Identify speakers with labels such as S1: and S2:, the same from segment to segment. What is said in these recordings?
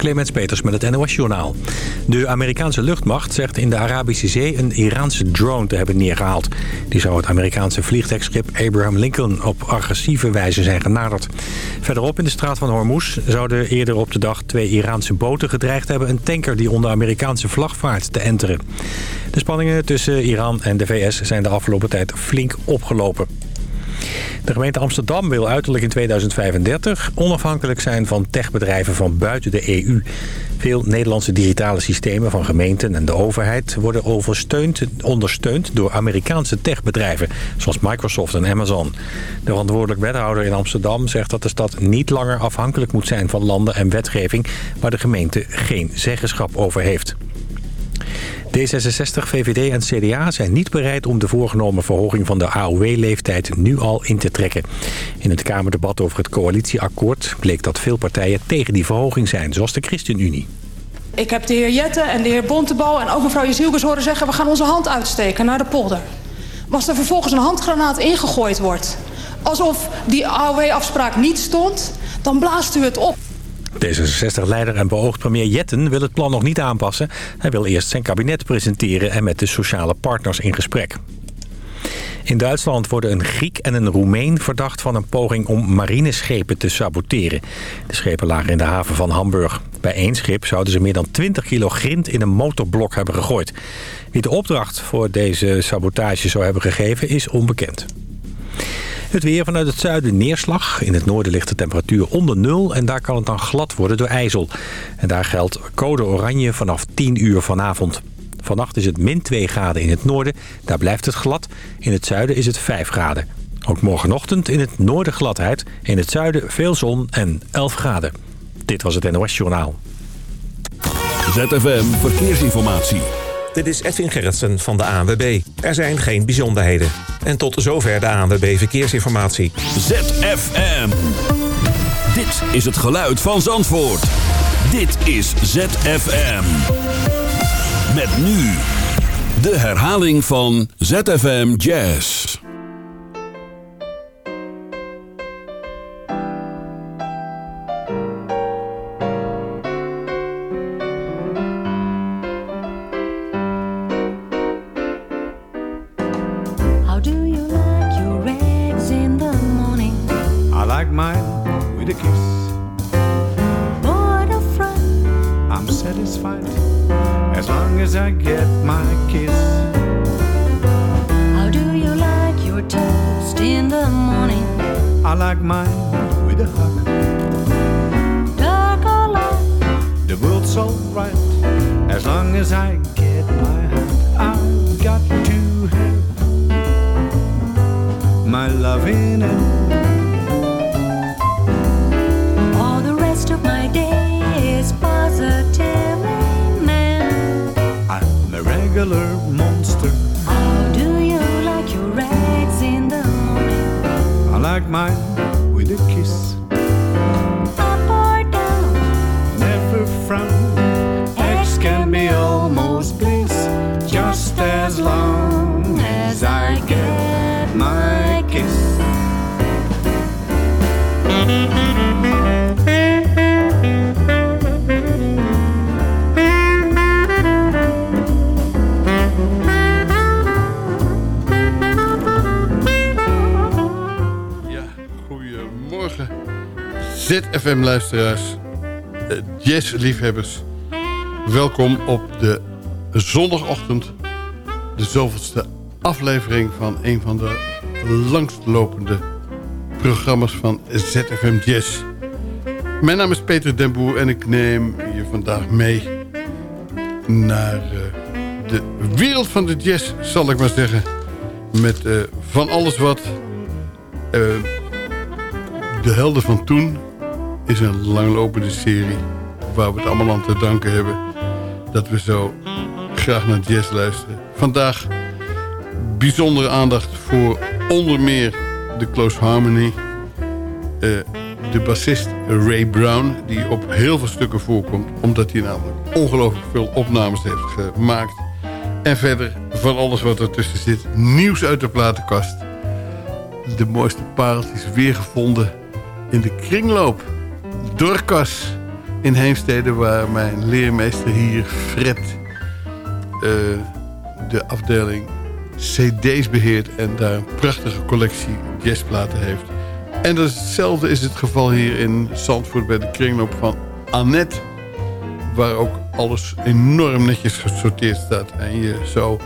S1: Clemens Peters met het NOS Journaal. De Amerikaanse luchtmacht zegt in de Arabische Zee een Iraanse drone te hebben neergehaald. Die zou het Amerikaanse vliegtuigschip Abraham Lincoln op agressieve wijze zijn genaderd. Verderop in de straat van Hormuz zouden eerder op de dag twee Iraanse boten gedreigd hebben... een tanker die onder Amerikaanse vlag vaart te enteren. De spanningen tussen Iran en de VS zijn de afgelopen tijd flink opgelopen. De gemeente Amsterdam wil uiterlijk in 2035 onafhankelijk zijn van techbedrijven van buiten de EU. Veel Nederlandse digitale systemen van gemeenten en de overheid worden ondersteund door Amerikaanse techbedrijven, zoals Microsoft en Amazon. De verantwoordelijk wethouder in Amsterdam zegt dat de stad niet langer afhankelijk moet zijn van landen en wetgeving waar de gemeente geen zeggenschap over heeft. D66, VVD en CDA zijn niet bereid om de voorgenomen verhoging van de AOW-leeftijd nu al in te trekken. In het Kamerdebat over het coalitieakkoord bleek dat veel partijen tegen die verhoging zijn, zoals de ChristenUnie.
S2: Ik heb de heer Jette en de heer Bontebal en ook mevrouw Jezielkes horen zeggen... we gaan onze hand uitsteken naar de polder. Maar als er vervolgens een handgranaat ingegooid wordt... alsof die AOW-afspraak niet stond, dan blaast u het op.
S1: D66-leider en beoogd premier Jetten wil het plan nog niet aanpassen. Hij wil eerst zijn kabinet presenteren en met de sociale partners in gesprek. In Duitsland worden een Griek en een Roemeen verdacht van een poging om marineschepen te saboteren. De schepen lagen in de haven van Hamburg. Bij één schip zouden ze meer dan 20 kilo grind in een motorblok hebben gegooid. Wie de opdracht voor deze sabotage zou hebben gegeven is onbekend. Het weer vanuit het zuiden neerslag. In het noorden ligt de temperatuur onder nul en daar kan het dan glad worden door ijzel. En daar geldt code oranje vanaf 10 uur vanavond. Vannacht is het min 2 graden in het noorden, daar blijft het glad. In het zuiden is het 5 graden. Ook morgenochtend in het noorden gladheid, in het zuiden veel zon en 11 graden. Dit was het NOS Journaal.
S3: ZFM Verkeersinformatie.
S4: Dit is Edwin Gerritsen van de ANWB. Er zijn geen bijzonderheden. En tot zover de ANWB Verkeersinformatie.
S3: ZFM. Dit is het geluid van Zandvoort. Dit is ZFM. Met nu de herhaling van ZFM Jazz.
S5: ZFM-luisteraars, eh, jazzliefhebbers. Welkom op de zondagochtend, de zoveelste aflevering van een van de langstlopende programma's van ZFM Jazz. Mijn naam is Peter Den Boer en ik neem je vandaag mee naar eh, de wereld van de jazz, zal ik maar zeggen. Met uh, van alles wat de helden van toen is een langlopende serie waar we het allemaal aan te danken hebben dat we zo graag naar jazz luisteren. Vandaag bijzondere aandacht voor onder meer de Close Harmony. Uh, de bassist Ray Brown, die op heel veel stukken voorkomt... omdat hij namelijk ongelooflijk veel opnames heeft gemaakt. En verder van alles wat ertussen zit. Nieuws uit de platenkast. De mooiste pareltjes weer gevonden in de kringloop. Dorcas in Heemstede... waar mijn leermeester hier, Fred, uh, de afdeling cd's beheert... en daar een prachtige collectie jazzplaten heeft. En hetzelfde is het geval hier in Zandvoort... bij de kringloop van Annette... waar ook alles enorm netjes gesorteerd staat... en je zo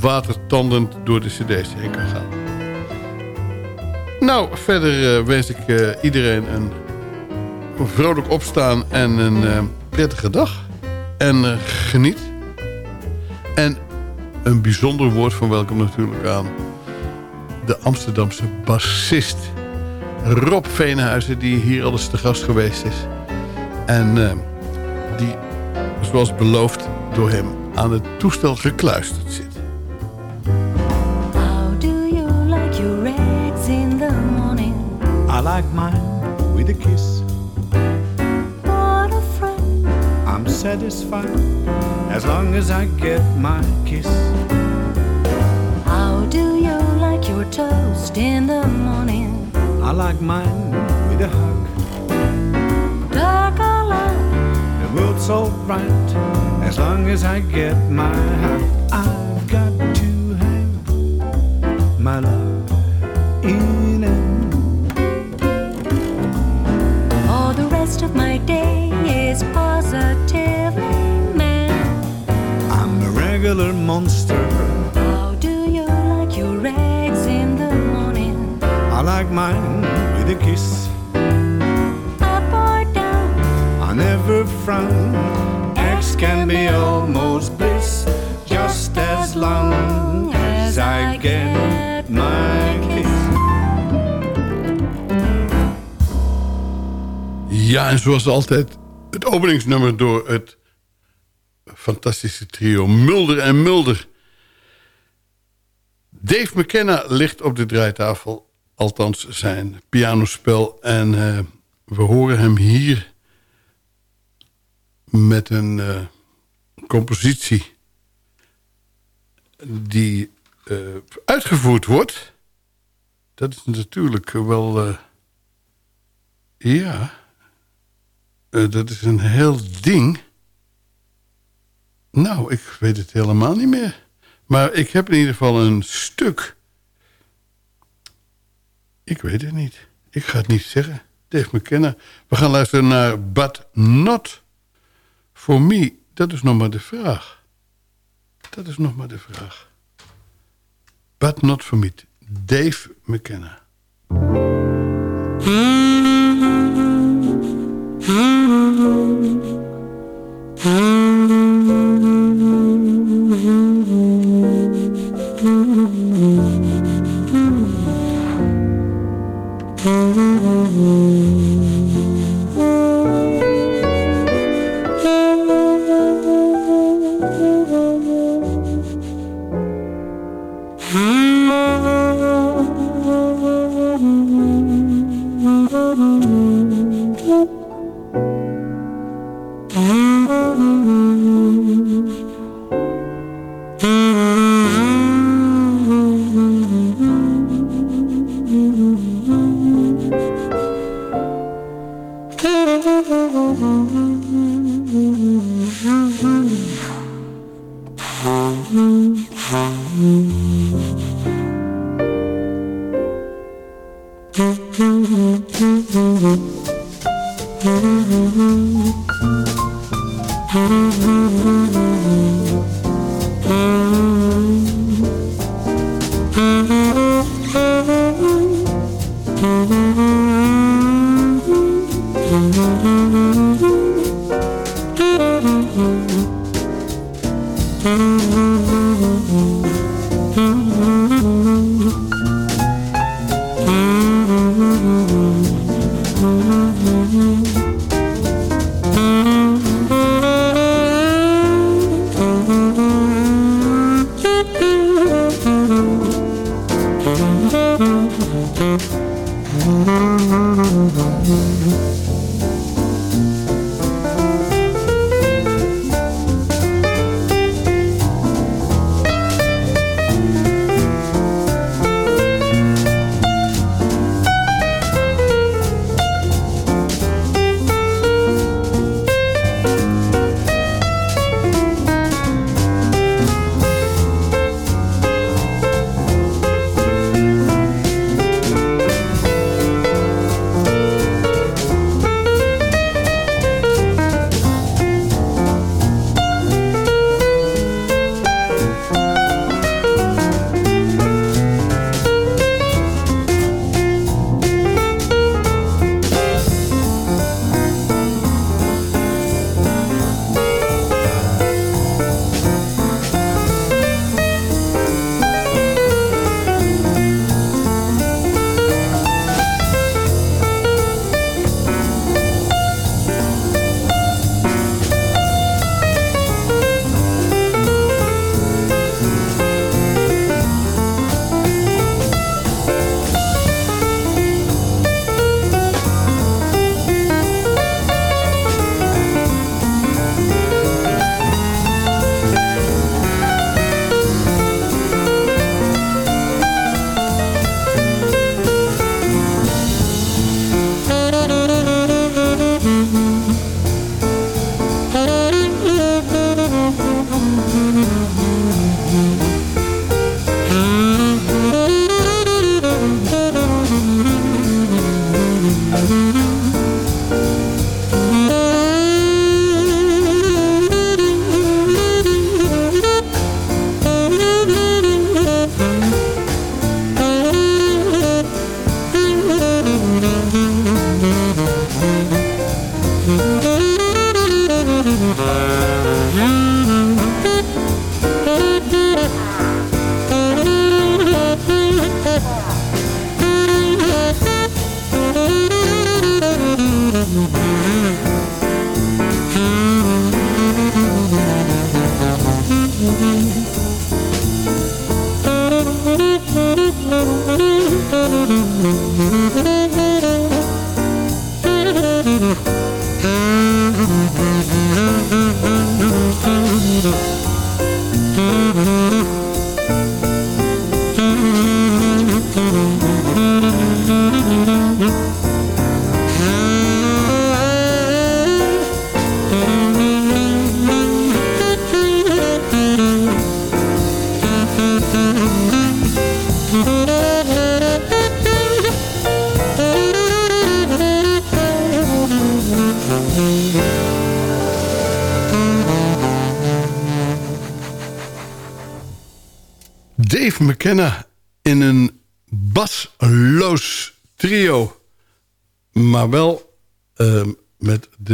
S5: watertandend door de cd's heen kan gaan. Nou, verder uh, wens ik uh, iedereen een vrolijk opstaan en een uh, prettige dag. En geniet. En een bijzonder woord van welkom natuurlijk aan de Amsterdamse bassist Rob Veenhuizen... die hier al eens te gast geweest is. En die, zoals beloofd, door hem aan het toestel gekluisterd zit.
S6: like mine with a kiss. Satisfied as long as I get my kiss.
S7: How do you like your toast in the morning?
S6: I like mine with a hug.
S7: Dark or light.
S6: The world's so bright as long as I get my hug. I've got to have my love in it.
S7: For the rest of my day is positively
S6: regular monster.
S7: How do you like your eggs in the morning?
S6: I like mine with a kiss.
S7: Up or down?
S6: I never frown. Eggs can be almost bliss, just as long as I get my kiss.
S5: Ja, en zoals altijd het openingsnummer door het fantastische trio Mulder en Mulder. Dave McKenna ligt op de draaitafel, althans zijn pianospel. En uh, we horen hem hier met een uh, compositie die uh, uitgevoerd wordt. Dat is natuurlijk wel... ja... Dat is een heel ding. Nou, ik weet het helemaal niet meer. Maar ik heb in ieder geval een stuk. Ik weet het niet. Ik ga het niet zeggen. Dave McKenna. We gaan luisteren naar But Not For Me. Dat is nog maar de vraag. Dat is nog maar de vraag. But Not For Me. Dave McKenna. Dave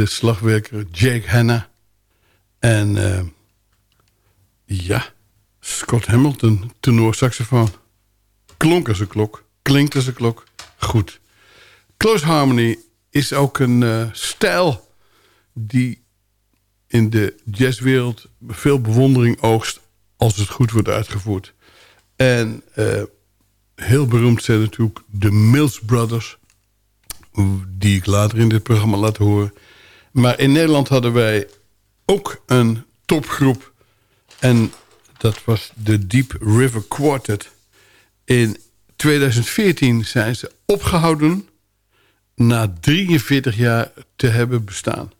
S5: slagwerker Jake Hanna. En ehm, ja, Scott Hamilton, saxofoon. Klonk als een klok, klinkt als een klok. Goed. Close Harmony is ook een eh, stijl die in de jazzwereld veel bewondering oogst als het goed wordt uitgevoerd. En eh, heel beroemd zijn natuurlijk de Mills Brothers, die ik later in dit programma laat horen. Maar in Nederland hadden wij ook een topgroep en dat was de Deep River Quartet. In 2014 zijn ze opgehouden na 43 jaar te hebben bestaan.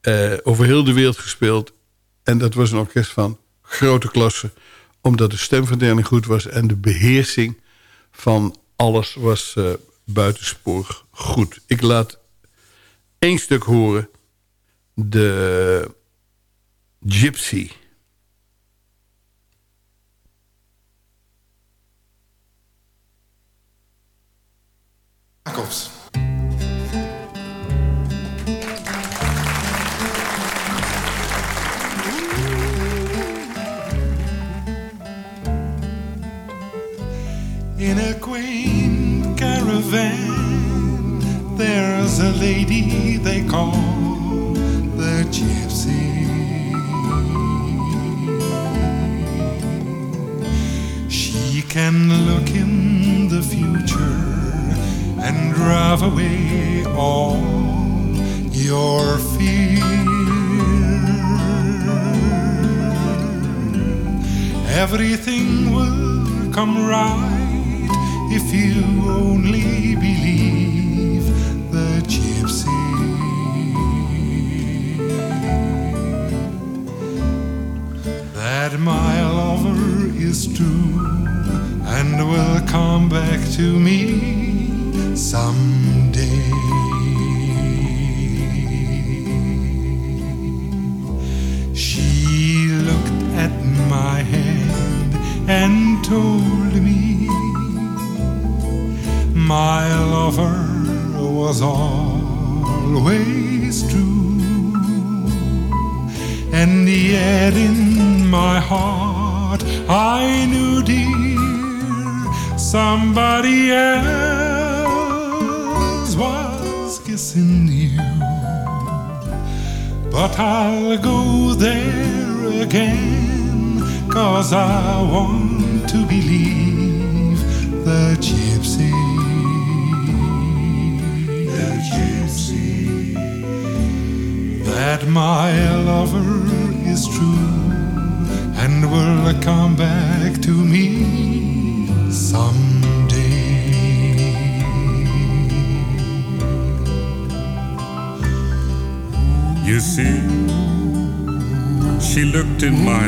S5: Eh, over heel de wereld gespeeld. En dat was een orkest van grote klasse. Omdat de stemverdeling goed was en de beheersing van alles was uh, buitensporig goed. Ik laat één stuk horen. De Gypsy.
S8: Jacobs. In a quaint caravan, there's a lady they call the gypsy. She can look in the future and drive away all your fear. Everything will come right if you only believe That my lover is true and will come back to me someday.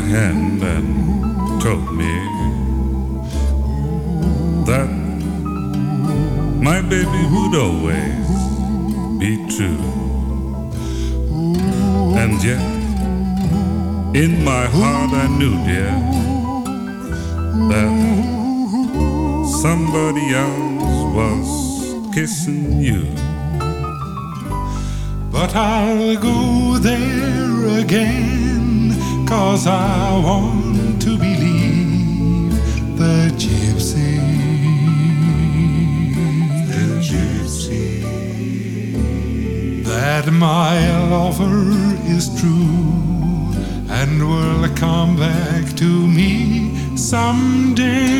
S8: Hand Want to believe the gypsy. The gypsy. That my lover is true and will come back to me someday.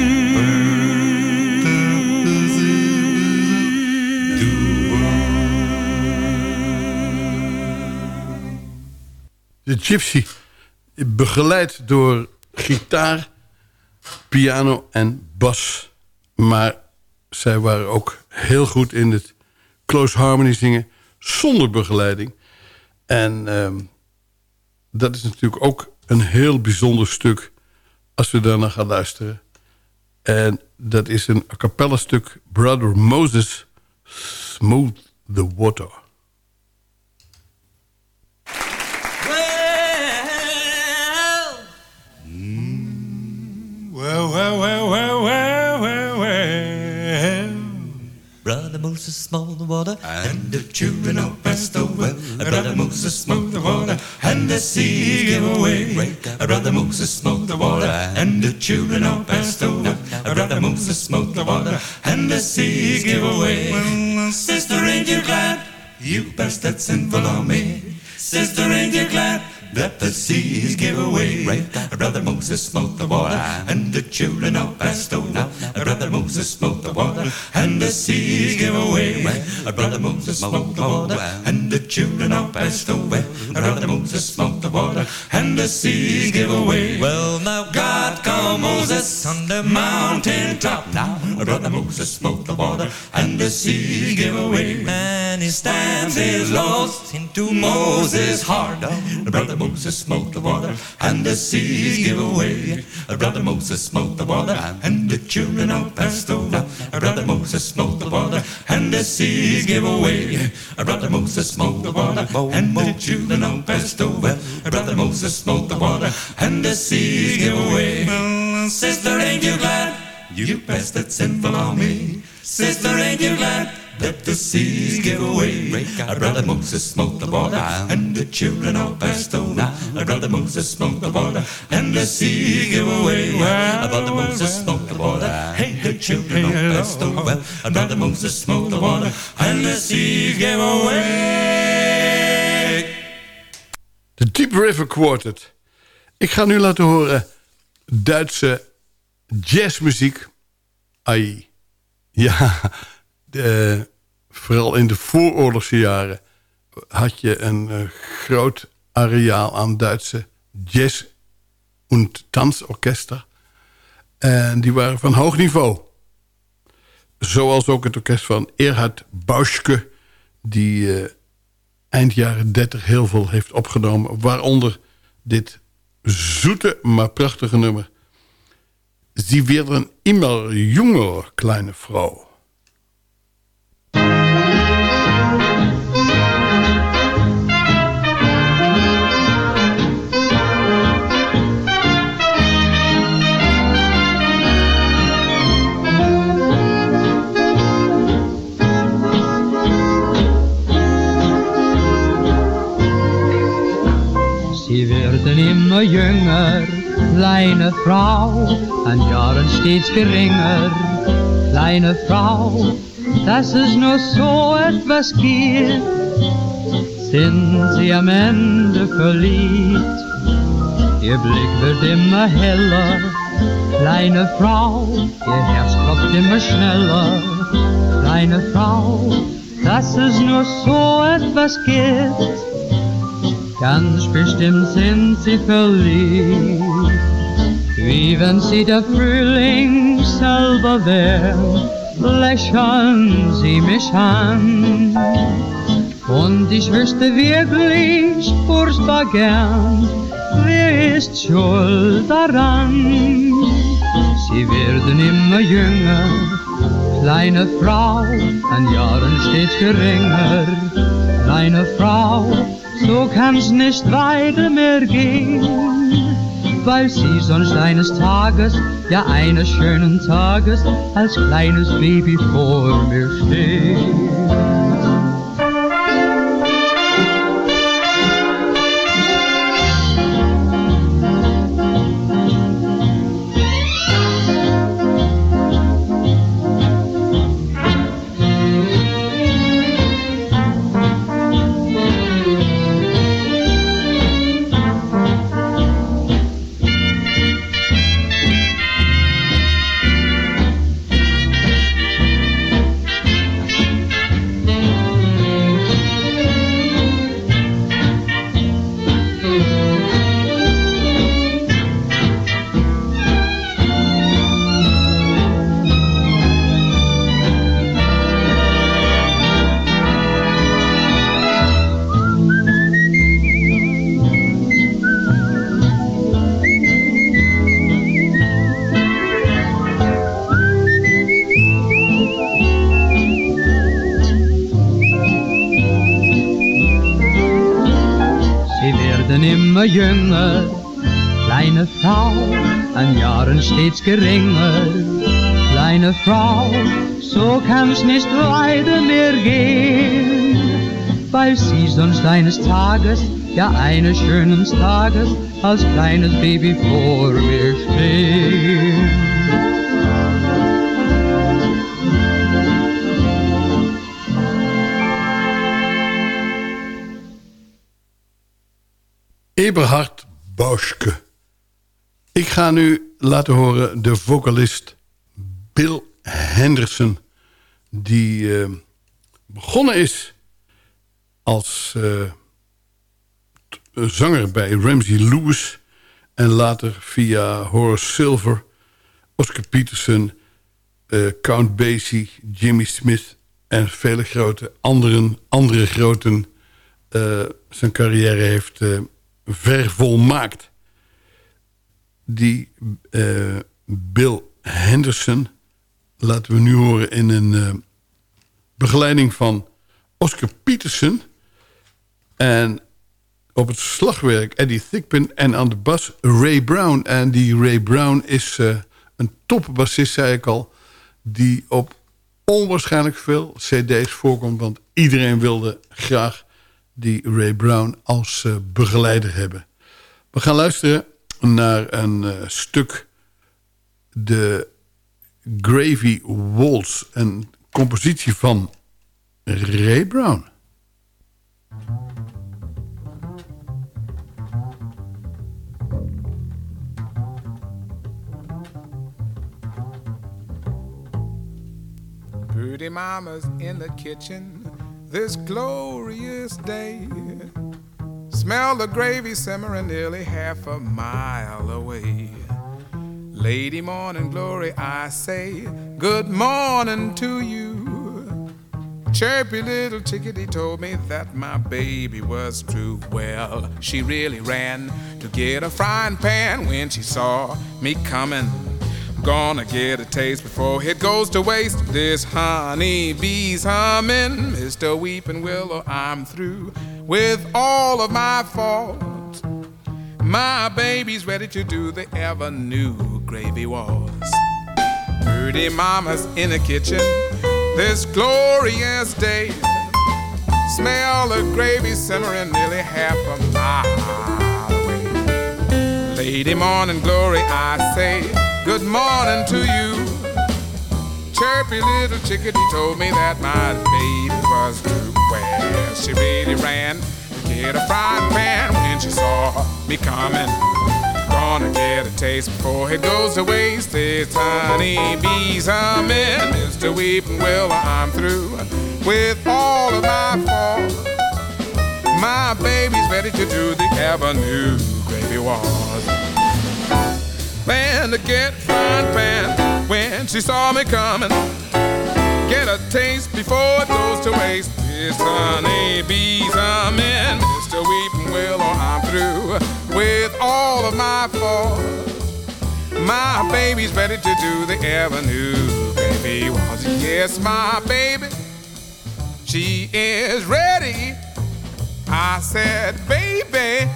S5: De Gypsy, begeleid door gitaar, piano en bas. Maar zij waren ook heel goed in het close harmony zingen zonder begeleiding. En ehm, dat is natuurlijk ook een heel bijzonder stuk als we daarna gaan luisteren. En dat is een a cappella stuk Brother Moses, Smooth the Water.
S8: well, well, well,
S9: well, well, well. Brother Moses smote the water, and the children of passed well. Brother Moses smote the water, and the sea gave away. Brother Moses smote the water, and the children of passed well. Brother Moses smote the water, and the sea gave away. Sister, ain't glad you passed that sinful army? Sister, ain't glad? That the seas give away. Right Brother Moses smote the water, and the children of over. Brother Moses smote the water, and the seas give away. Right Brother Moses smote the water, and the children of over. Brother Moses smote the water, and the seas give away. Well, now God called Moses on the mountain top. Now, Brother Moses smote the water, and the seas give away. And he stands his laws into Moses' heart. Brother Moses smote the water, and the seas give away. Brother Moses smote the water, and the children all passed over. Brother Moses smote the water, and the seas give away. Brother Moses smote the water, and the children all passed over. Brother Moses smote the water, and the seas give away. Sister, ain't you glad you passed that sinful me? Sister, ain't you glad? That the seas give away. Brother Moses smote the and the children all passed over. Brother Moses smote the water, and the sea away. Brother Moses smote the water, and the children all passed over. Brother Moses smote the and the sea away.
S5: De Deep River Quartet. Ik ga nu laten horen Duitse jazzmuziek. Ai. Ja, vooral in de vooroorlogse jaren... had je een uh, groot areaal aan Duitse jazz- en dansorkester. En die waren van hoog niveau. Zoals ook het orkest van Erhard Bauschke... die uh, eind jaren 30 heel veel heeft opgenomen. Waaronder dit zoete, maar prachtige nummer. Sie werden immer junger, kleine Frau.
S10: Sie werden immer jünger, kleine Frau, an Jahren stets geringer, kleine Frau, dass es nur so etwas gibt, sind sie am Ende verliebt. Ihr Blick wird immer heller, kleine Frau, ihr Herz klopft immer schneller, kleine Frau, dass es nur so etwas gibt. Ganz bestimmt sind sie verliebt, wie wenn sie der Frühling selber wären lächeln sie mich an. Und ich wüsste wirklich furchtbar gern, wer ist schuld daran? Sie werden immer jünger, kleine Frau, an Jahren stets geringer. Kleine Frau, so kann's nicht weiter mehr gehen weil sie sonst eines Tages, ja eines schönen Tages, als kleines Baby vor mir steht. Kleine Frau, an Jahren stets geringer, kleine Frau, so kann's nicht weiter mehr gehen, weil sie sonst eines Tages, ja eines schönen Tages, als kleines Baby vor mir
S5: Eberhard Bauschke. Ik ga nu laten horen de vocalist Bill Henderson... die eh, begonnen is als eh, zanger bij Ramsey Lewis... en later via Horace Silver, Oscar Peterson... eh, Count Basie, Jimmy Smith en vele grote anderen, andere groten... zijn carrière heeft vervolmaakt die eh, Bill Henderson laten we nu horen in een eh, begeleiding van Oscar Peterson. En op het slagwerk Eddie Thigpen en aan de bas Ray Brown. En die Ray Brown is eh, een topbassist, zei ik al... die op onwaarschijnlijk veel cd's voorkomt... want iedereen wilde graag die Ray Brown als eh, begeleider hebben. We gaan luisteren naar een eh, stuk... de Gravy Waltz, een compositie van Ray Brown.
S11: Pretty mama's in the kitchen this glorious day. Smell the gravy simmering nearly half a mile away. Lady morning glory, I say good morning to you. Chirpy little chickadee told me that my baby was true. Well, she really ran to get a frying pan when she saw me coming. Gonna get a taste before it goes to waste. This honey bee's humming. Mr. Weeping Willow, I'm through with all of my faults. My baby's ready to do the ever new gravy waltz. Pretty mama's in the kitchen this glorious day. Smell the gravy simmering nearly half a mile away. Lady morning glory, I say good morning to you. Chirpy little chickadee told me that my baby was true. Well, she really ran to get a frying pan when she saw me coming. Gonna get a taste before it goes to waste. It's honey bees humming. Mr. Weeping Willow, I'm through with all of my faults. My baby's ready to do the new gravy wars. Plan to get pan when she saw me coming. Get a taste before it goes to waste. It's honey bees in. Mr. Weeping Willow, oh, I'm through with all of my faults. My baby's ready to do the new baby wants. Yes, my baby, she is ready. I said, baby,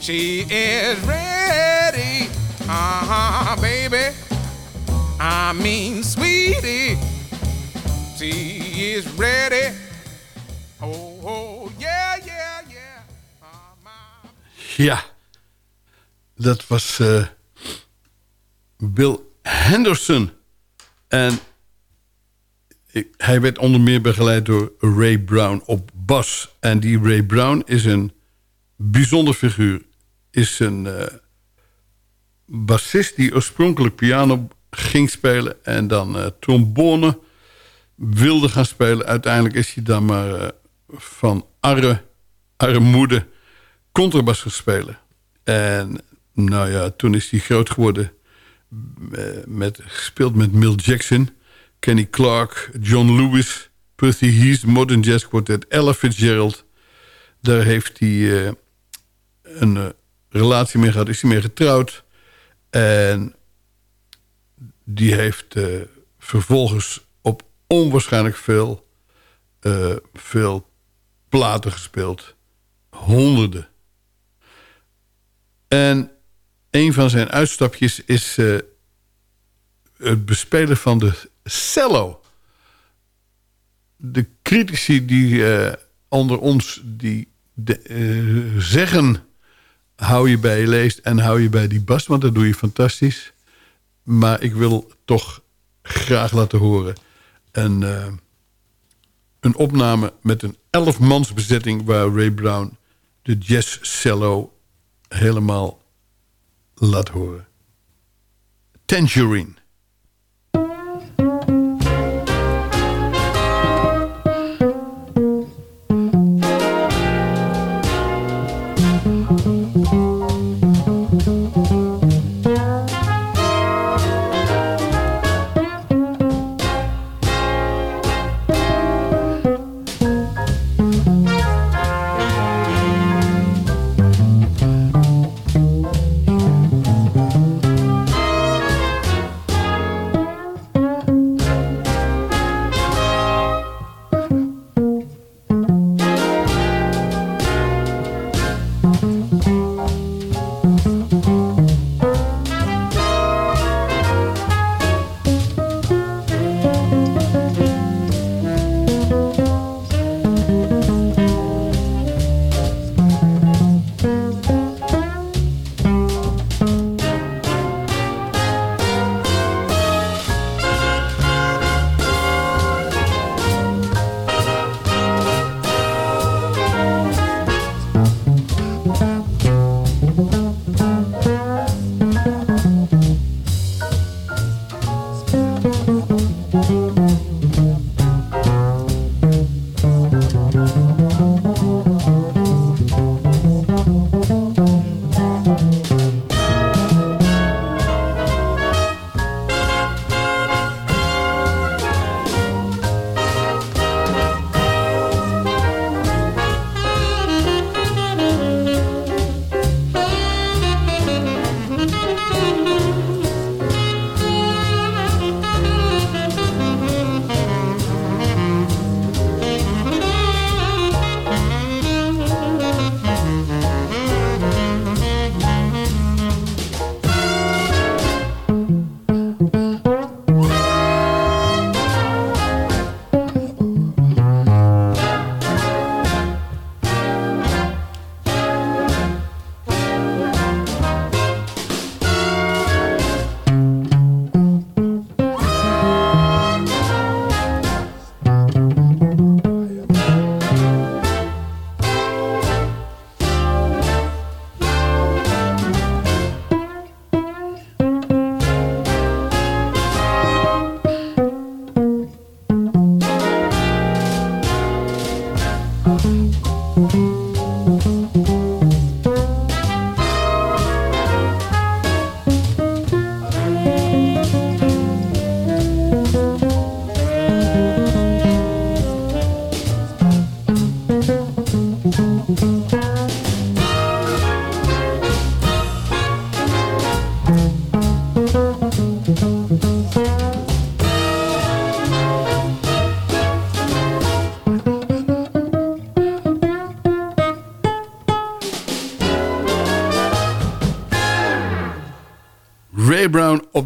S11: she is ready. Uh huh, baby. I mean, sweetie, she is ready. Oh, oh, yeah, yeah, yeah.
S5: Ja, dat was eh, Bill Henderson. En ik- hij werd onder meer begeleid door Ray Brown op bas. En die Ray Brown is een bijzonder figuur. Is een eh, bassist die oorspronkelijk piano ging spelen... en dan eh, trombone wilde gaan spelen. Uiteindelijk is hij dan maar eh, van arre, armoede contrabas gaan spelen. En nou ja, toen is hij groot geworden. eh, Met, gespeeld met Mill Jackson, Kenny Clark, John Lewis... Percy Heath, Modern Jazz Quartet, Ella Fitzgerald. Daar heeft hij een relatie mee gehad, is hij mee getrouwd. En die heeft eh, vervolgens op onwaarschijnlijk veel, eh, veel platen gespeeld. Honderden. En een van zijn uitstapjes is eh, het bespelen van de cello. De critici die onder ons die de, zeggen... hou je bij je leest en hou je bij die bas, want dat doe je fantastisch. Maar ik wil toch graag laten horen... een, eh, een opname met een elfmans bezetting... waar Ray Brown de jazz cello helemaal laat horen. Tangerine.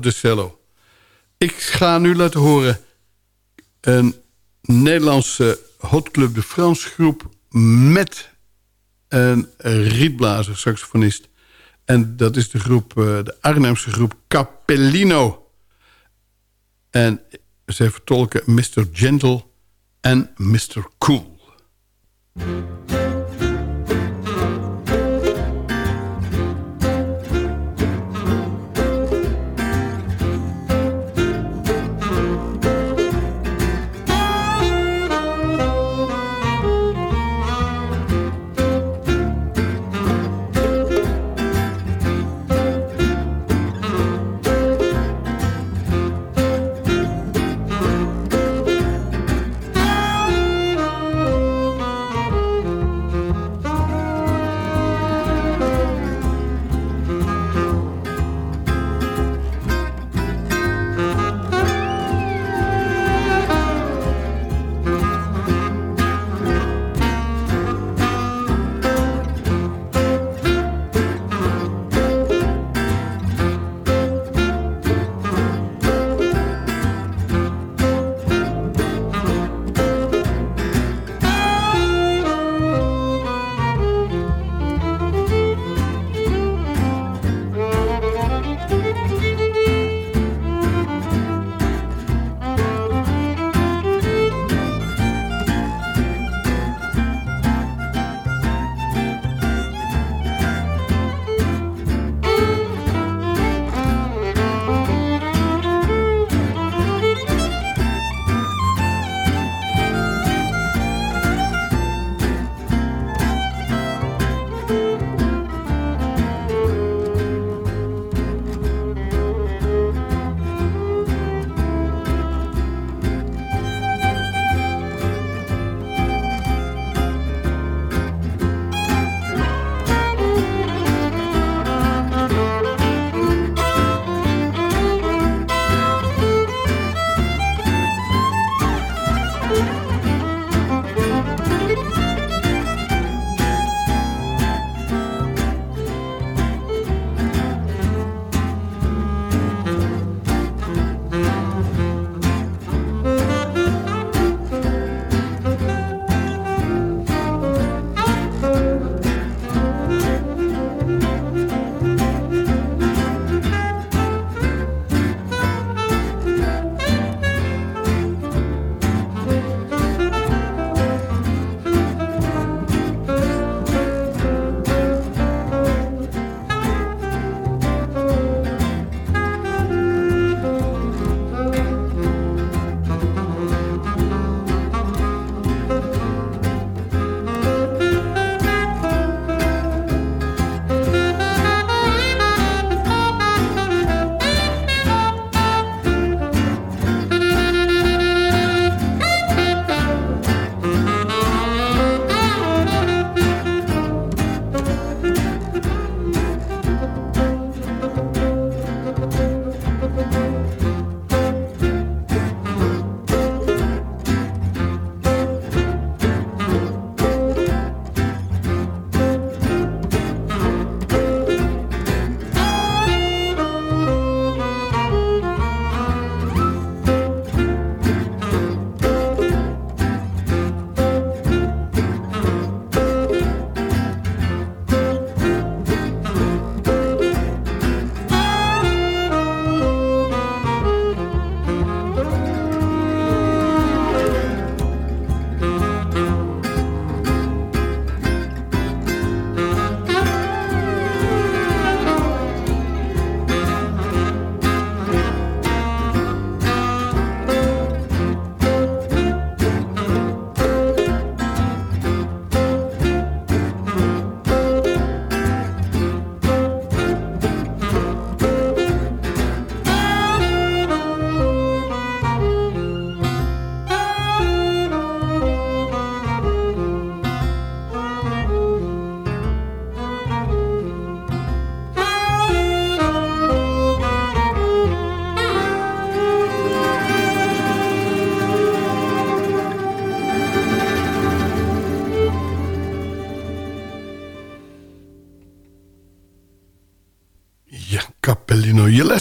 S5: De cello. Ik ga nu laten horen een Nederlandse Hot Club de France groep... met een rietblazer, saxofonist. En dat is de groep, eh, de Arnhemse groep Capellino. En zij vertolken Mr. Gentle en Mr. Cool.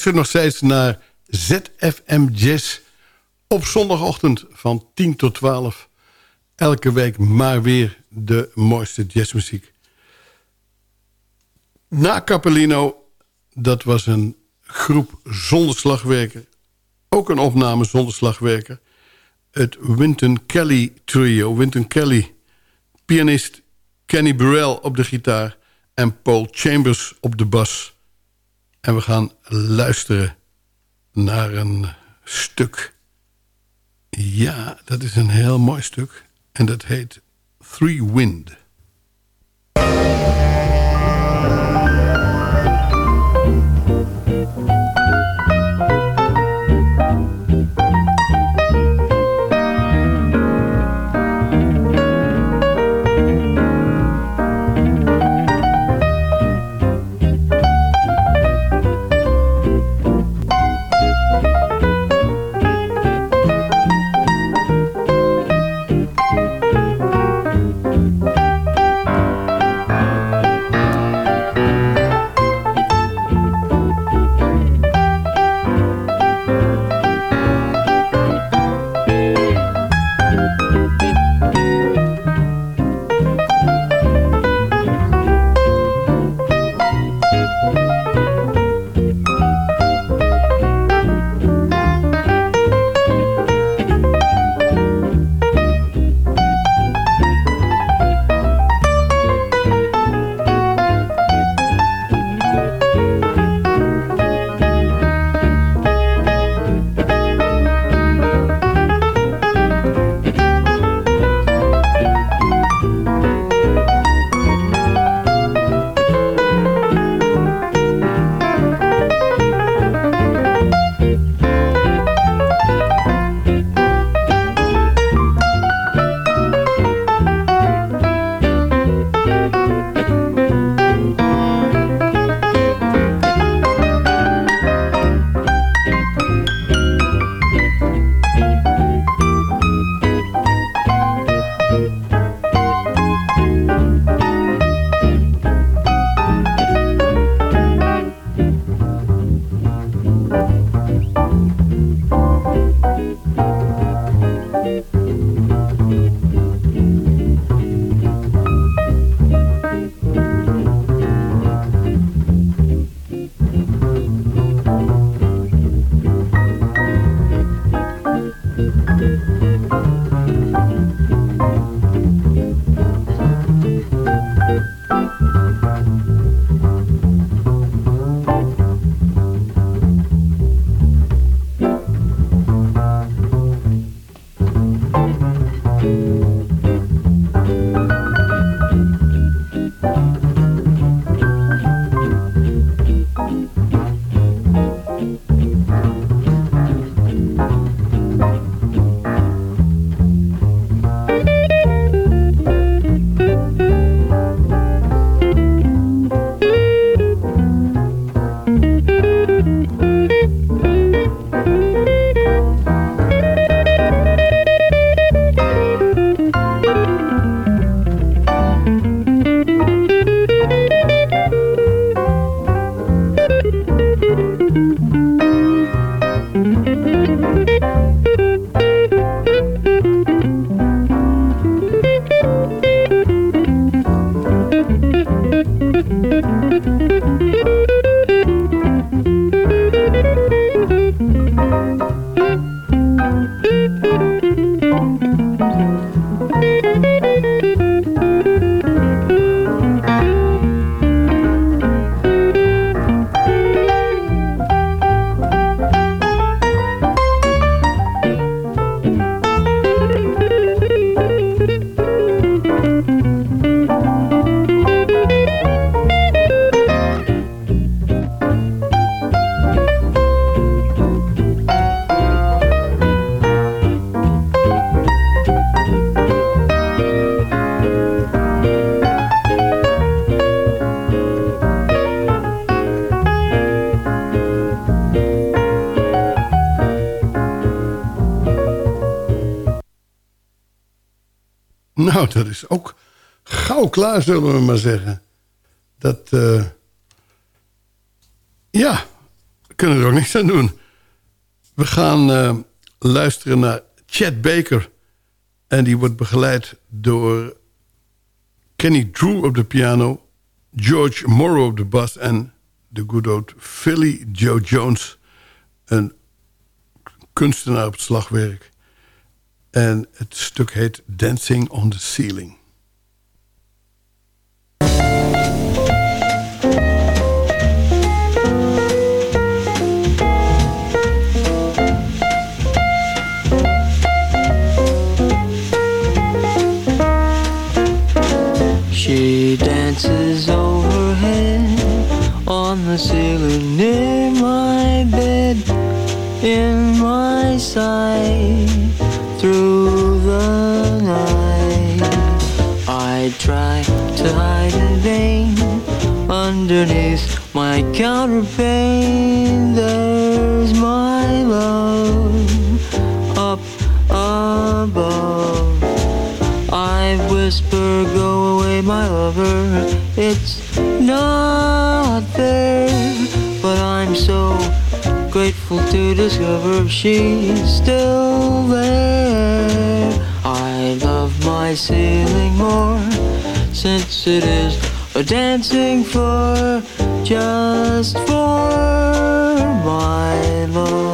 S5: Luistert nog steeds naar ZFM Jazz op zondagochtend van 10 tot 12. Elke week maar weer de mooiste jazzmuziek. Na Capellino, dat was een groep zonder slagwerker. Ook een opname zonder slagwerker. Het Winton Kelly trio. Winton Kelly, pianist Kenny Burrell op de gitaar... en Paul Chambers op de bas. En we gaan luisteren naar een stuk. Ja, dat is een heel mooi stuk. En dat heet Three Wind. Nou, dat is ook gauw klaar, zullen we maar zeggen. Dat, uh, Ja, we kunnen er ook niks aan doen. We gaan eh, luisteren naar Chad Baker. En die wordt begeleid door Kenny Drew op de piano... George Morrow op de bas en de good old Philly Joe Jones... een kunstenaar op het slagwerk. En het stuk heet Dancing on the Ceiling.
S12: She dances overhead on the ceiling near my bed, in my sight underneath my counterpane. There's my love up above. I whisper, go away, my lover. It's not there, but I'm so grateful to discover she's still there. I love my ceiling more since it is dancing floor just for my love.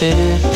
S12: I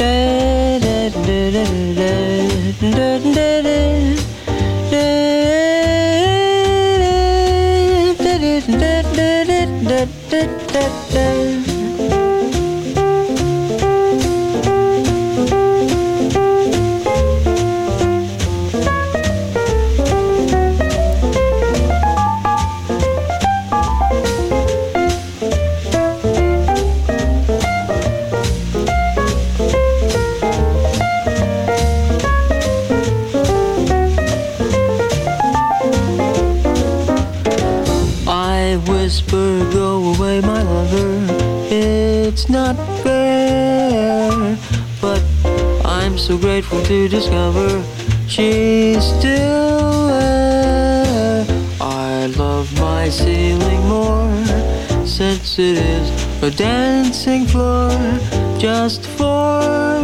S12: grateful to discover she's still there. I love my ceiling more since it is a dancing floor just for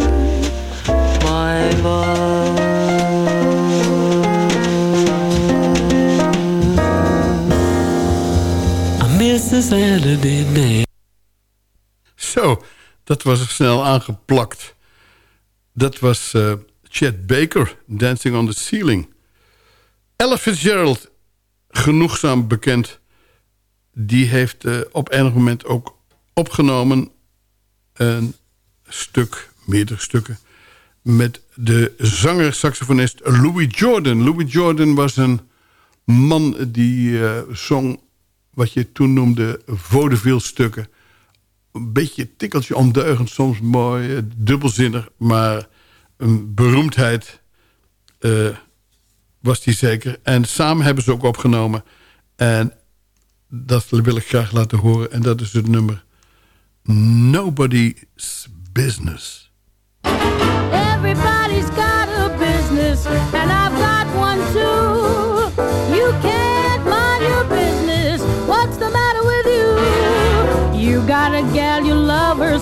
S12: my love. I miss.
S5: Zo, dat was snel aangeplakt. Dat was eh, Chet Baker, Dancing on the Ceiling. Ella Fitzgerald, genoegzaam bekend... die heeft eh, op enig moment ook opgenomen... een stuk, meerdere stukken... met de zanger-saxofonist Louis Jordan. Louis Jordan was een man die eh, zong... wat je toen noemde vaudeville stukken een beetje tikkeltje ondeugend, soms mooi, eh, dubbelzinnig, maar een beroemdheid eh, was die zeker. En samen hebben ze ook opgenomen. En dat wil ik graag laten horen. En dat is het nummer Nobody's Business.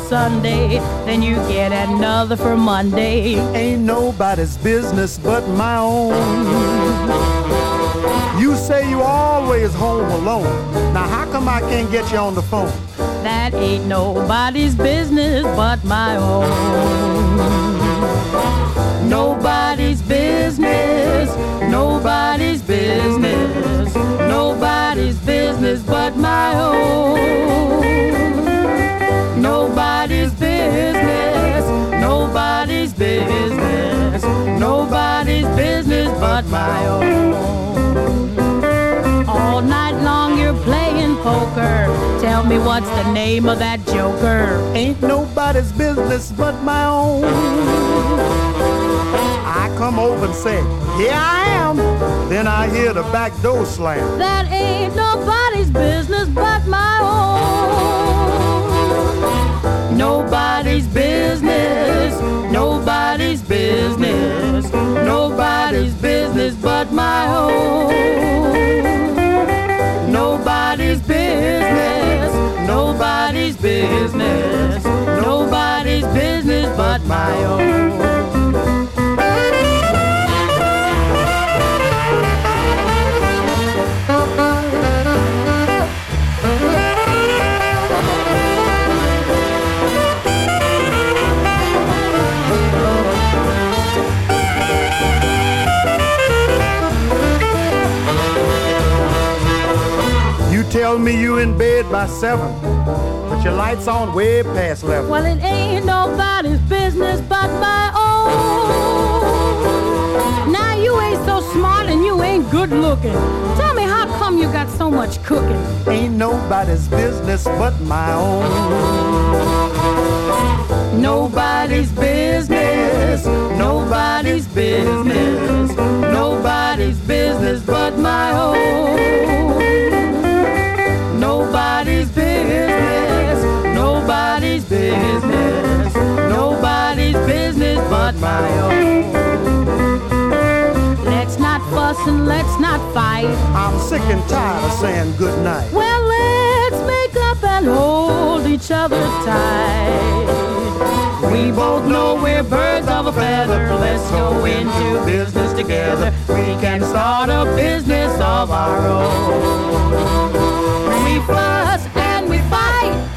S13: Sunday, then you get another for Monday.
S14: Ain't nobody's business but my own. You say you always home alone. Now how come I can't get you on the phone?
S13: That ain't nobody's business but my own. Nobody's business, nobody's business, nobody's business but my own. Nobody's business, nobody's business, nobody's business but my own. All night long you're playing poker. Tell me what's the name of that joker?
S14: Ain't nobody's business but my own. I come over and say, Here I am. Then I hear the back door slam.
S13: That ain't nobody's business but my own. Nobody's business, nobody's business, nobody's business but my own. Nobody's business, nobody's business, nobody's business but my own.
S14: By seven, but your lights on way past eleven.
S13: Well, it ain't nobody's business but my own. Now you ain't so smart and you ain't good looking. Tell me how come you got so much cooking?
S14: Ain't nobody's business but my own.
S13: Nobody's business, nobody's business, nobody's business but my own. Nobody's business, nobody's business, nobody's business but my own. Let's not fuss and let's not fight.
S14: I'm sick and tired of saying goodnight.
S13: Well, let's make up and hold each other tight. We both know we're birds of a feather. Let's go into business together. We can start a business of our own. We fuss and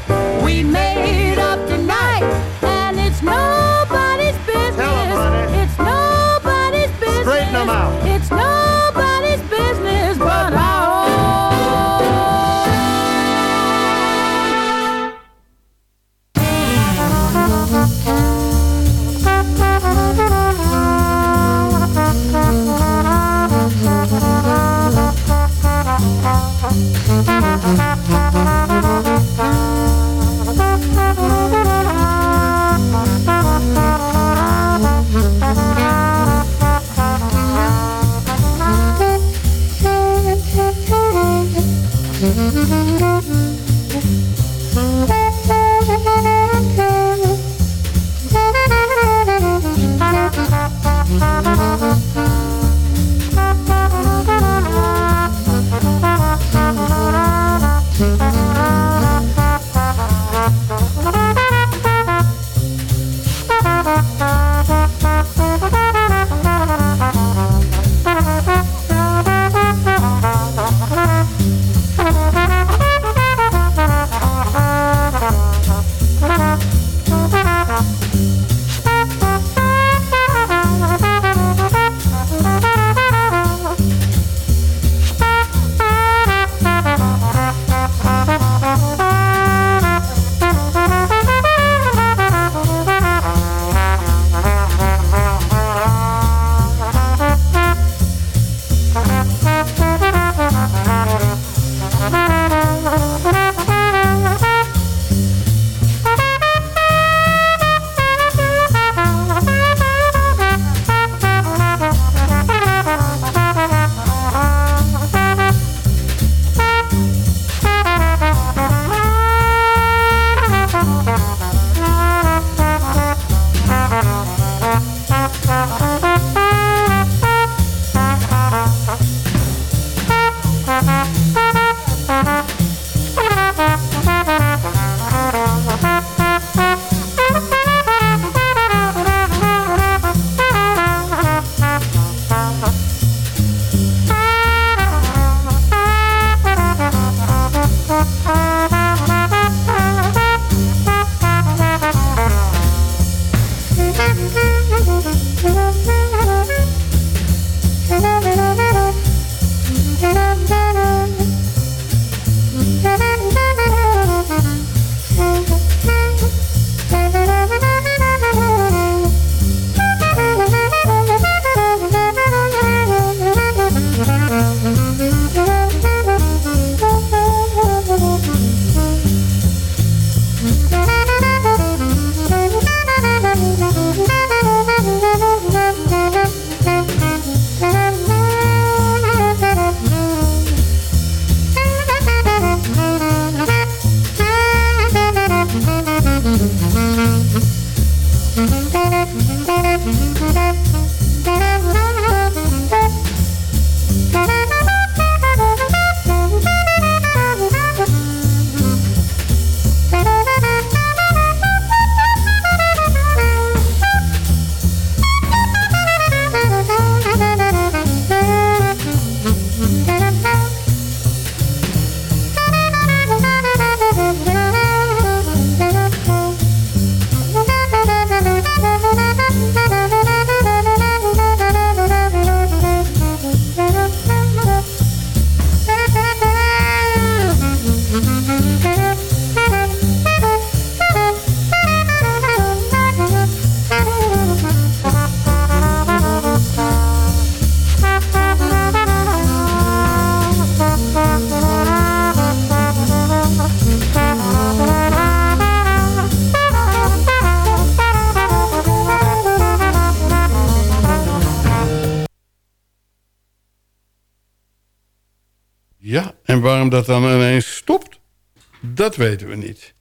S5: dat weten we niet.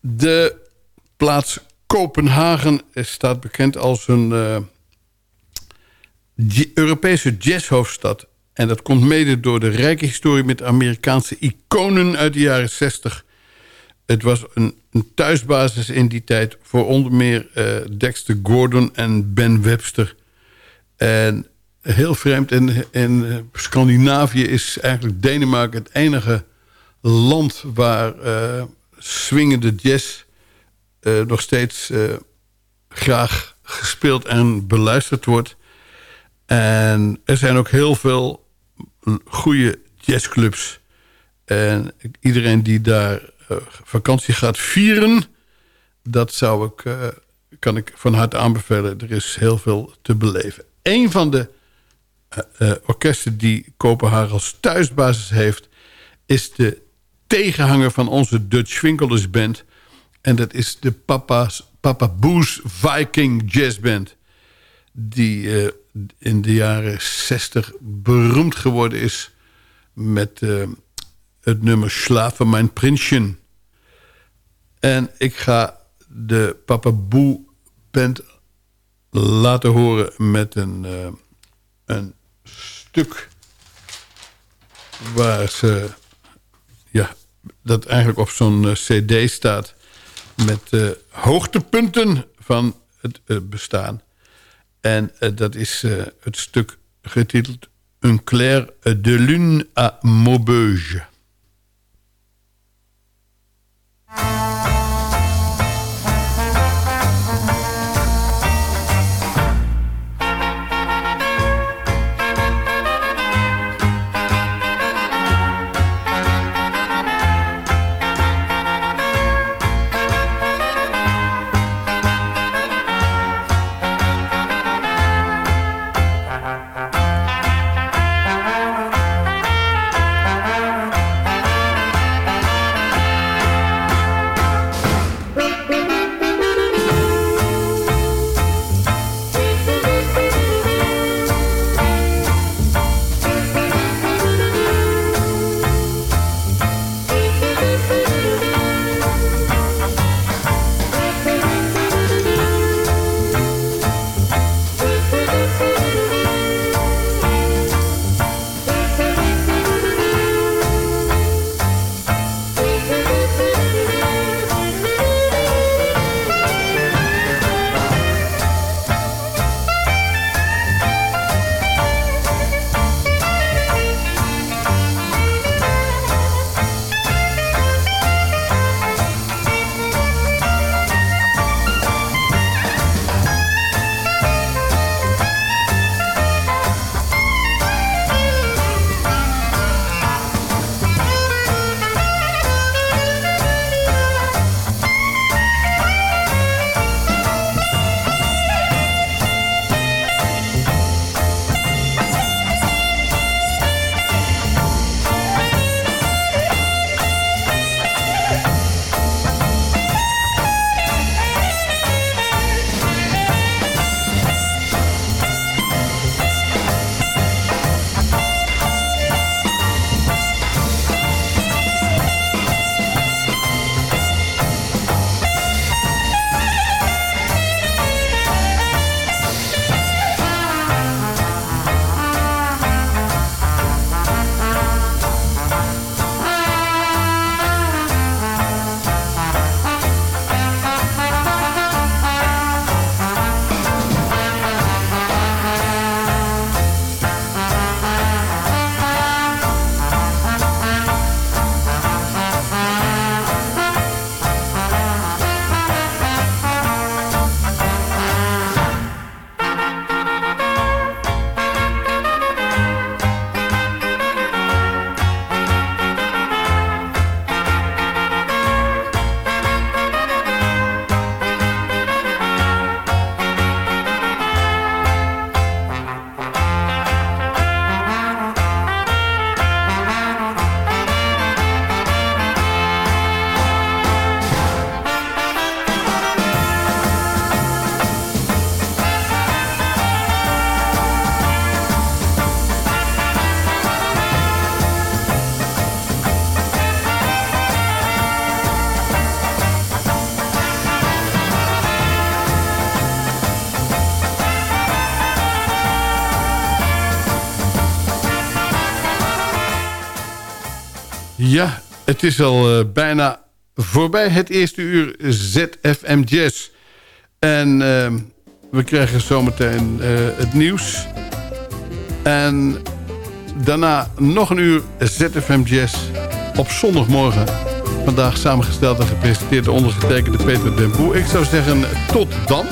S5: De plaats Kopenhagen staat bekend als een uh, Europese jazzhoofdstad. En dat komt mede door de rijke historie met Amerikaanse iconen uit de jaren 60. Het was een, een thuisbasis in die tijd voor onder meer uh, Dexter Gordon en Ben Webster. En heel vreemd. In, in Scandinavië is eigenlijk Denemarken het enige land waar uh, swingende jazz uh, nog steeds uh, graag gespeeld en beluisterd wordt. En er zijn ook heel veel goede jazzclubs. En iedereen die daar vakantie gaat vieren... dat zou ik, kan ik van harte aanbevelen. Er is heel veel te beleven. Een van de orkesten die Kopenhagen als thuisbasis heeft... is de tegenhanger van onze Dutch Winkelers Band. En dat is de Papa's, Papa Boos Viking Jazz Band. Die uh, in de jaren 60 beroemd geworden is... met uh, het nummer Slaven mijn Prinsje. En ik ga de Papa Boe Band laten horen met een, een stuk waar ze ja, dat eigenlijk op zo'n uh, cd staat met uh, hoogtepunten van het uh, bestaan. En dat is het stuk getiteld Un clair de lune à Maubeuge. Ja, het is al eh, bijna voorbij het eerste uur ZFM Jazz. En ehm, we krijgen zometeen eh, het nieuws. En daarna nog een uur ZFM Jazz op zondagmorgen. Vandaag samengesteld en gepresenteerd door ondergetekende Peter den. Ik zou zeggen, tot dan.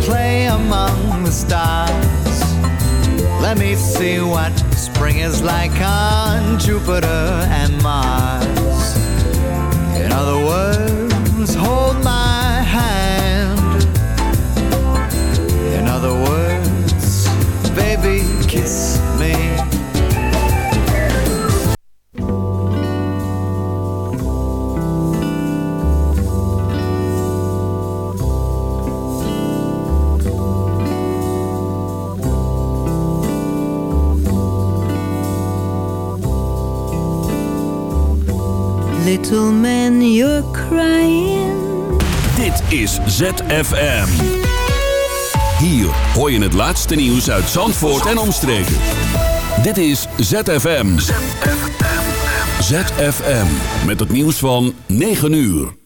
S15: Play among the stars. Let me see what spring is like on Jupiter and Mars. In other words,
S7: Little man, you're crying.
S3: Dit is ZFM. Hier hoor je het laatste nieuws uit Zandvoort en omstreken. Dit is ZFM. ZFM. Met het nieuws van 9 uur.